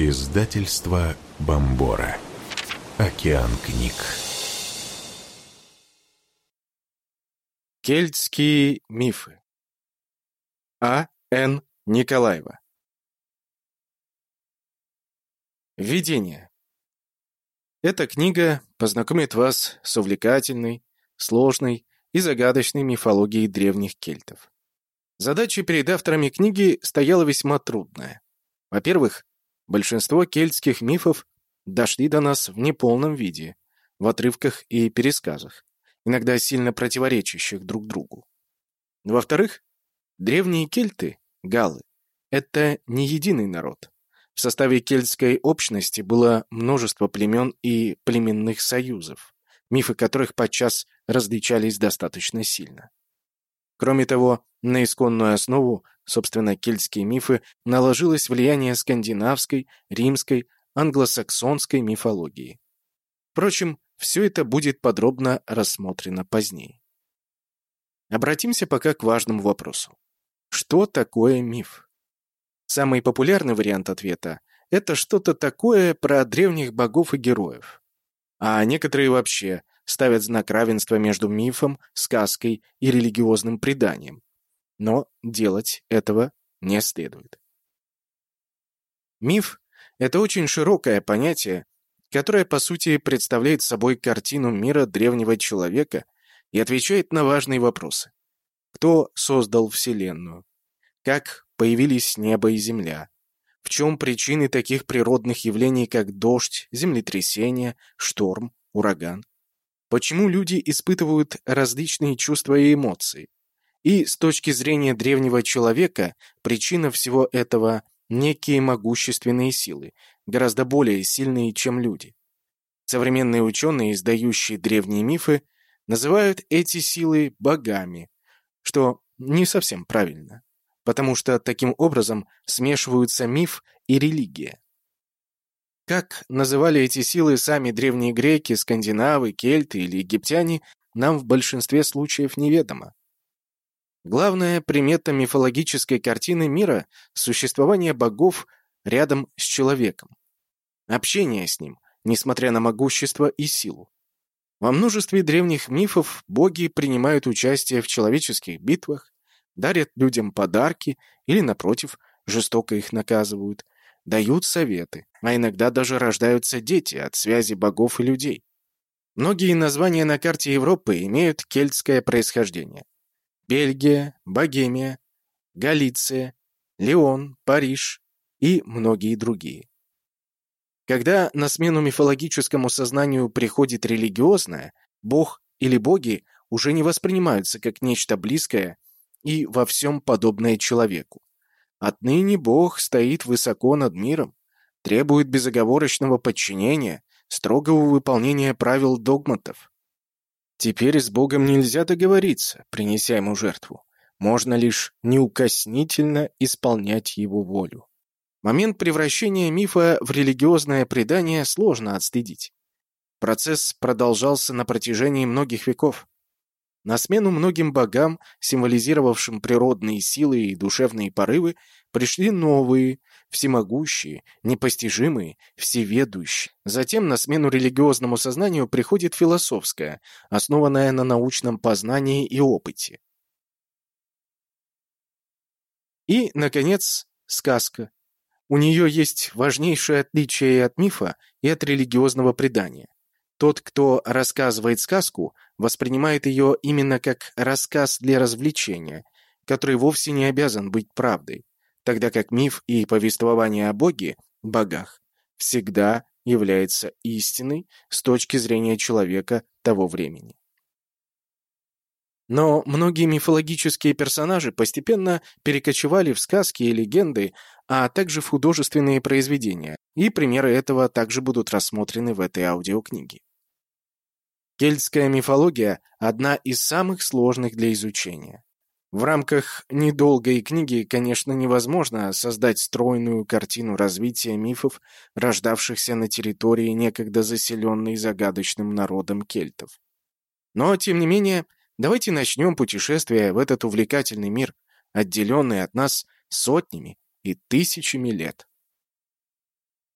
Издательство Бомбора. Океан книг. Кельтские мифы. А. Н. Николаева. Введение. Эта книга познакомит вас с увлекательной, сложной и загадочной мифологией древних кельтов. Задача перед авторами книги стояла весьма трудная. Во-первых, Большинство кельтских мифов дошли до нас в неполном виде, в отрывках и пересказах, иногда сильно противоречащих друг другу. Во-вторых, древние кельты, галлы, это не единый народ. В составе кельтской общности было множество племен и племенных союзов, мифы которых подчас различались достаточно сильно. Кроме того, на исконную основу, собственно, кельтские мифы, наложилось влияние скандинавской, римской, англосаксонской мифологии. Впрочем, все это будет подробно рассмотрено позднее. Обратимся пока к важному вопросу. Что такое миф? Самый популярный вариант ответа – это что-то такое про древних богов и героев. А некоторые вообще ставят знак равенства между мифом, сказкой и религиозным преданием. Но делать этого не следует. Миф — это очень широкое понятие, которое, по сути, представляет собой картину мира древнего человека и отвечает на важные вопросы. Кто создал Вселенную? Как появились небо и земля? В чем причины таких природных явлений, как дождь, землетрясение, шторм, ураган? Почему люди испытывают различные чувства и эмоции? И с точки зрения древнего человека, причина всего этого – некие могущественные силы, гораздо более сильные, чем люди. Современные ученые, издающие древние мифы, называют эти силы богами, что не совсем правильно, потому что таким образом смешиваются миф и религия. Как называли эти силы сами древние греки, скандинавы, кельты или египтяне, нам в большинстве случаев неведомо. Главная примета мифологической картины мира – существование богов рядом с человеком. Общение с ним, несмотря на могущество и силу. Во множестве древних мифов боги принимают участие в человеческих битвах, дарят людям подарки или, напротив, жестоко их наказывают – дают советы, а иногда даже рождаются дети от связи богов и людей. Многие названия на карте Европы имеют кельтское происхождение. Бельгия, Богемия, Галиция, Леон, Париж и многие другие. Когда на смену мифологическому сознанию приходит религиозное, бог или боги уже не воспринимаются как нечто близкое и во всем подобное человеку. Отныне Бог стоит высоко над миром, требует безоговорочного подчинения, строгого выполнения правил догматов. Теперь с Богом нельзя договориться, принеся ему жертву. Можно лишь неукоснительно исполнять его волю. Момент превращения мифа в религиозное предание сложно отследить. Процесс продолжался на протяжении многих веков. На смену многим богам, символизировавшим природные силы и душевные порывы, пришли новые, всемогущие, непостижимые, всеведущие. Затем на смену религиозному сознанию приходит философское, основанное на научном познании и опыте. И, наконец, сказка. У нее есть важнейшее отличие от мифа и от религиозного предания. Тот, кто рассказывает сказку, воспринимает ее именно как рассказ для развлечения, который вовсе не обязан быть правдой, тогда как миф и повествование о Боге, богах, всегда является истиной с точки зрения человека того времени. Но многие мифологические персонажи постепенно перекочевали в сказки и легенды, а также в художественные произведения, и примеры этого также будут рассмотрены в этой аудиокниге. Кельтская мифология – одна из самых сложных для изучения. В рамках недолгой книги, конечно, невозможно создать стройную картину развития мифов, рождавшихся на территории, некогда заселенной загадочным народом кельтов. Но, тем не менее, давайте начнем путешествие в этот увлекательный мир, отделенный от нас сотнями и тысячами лет.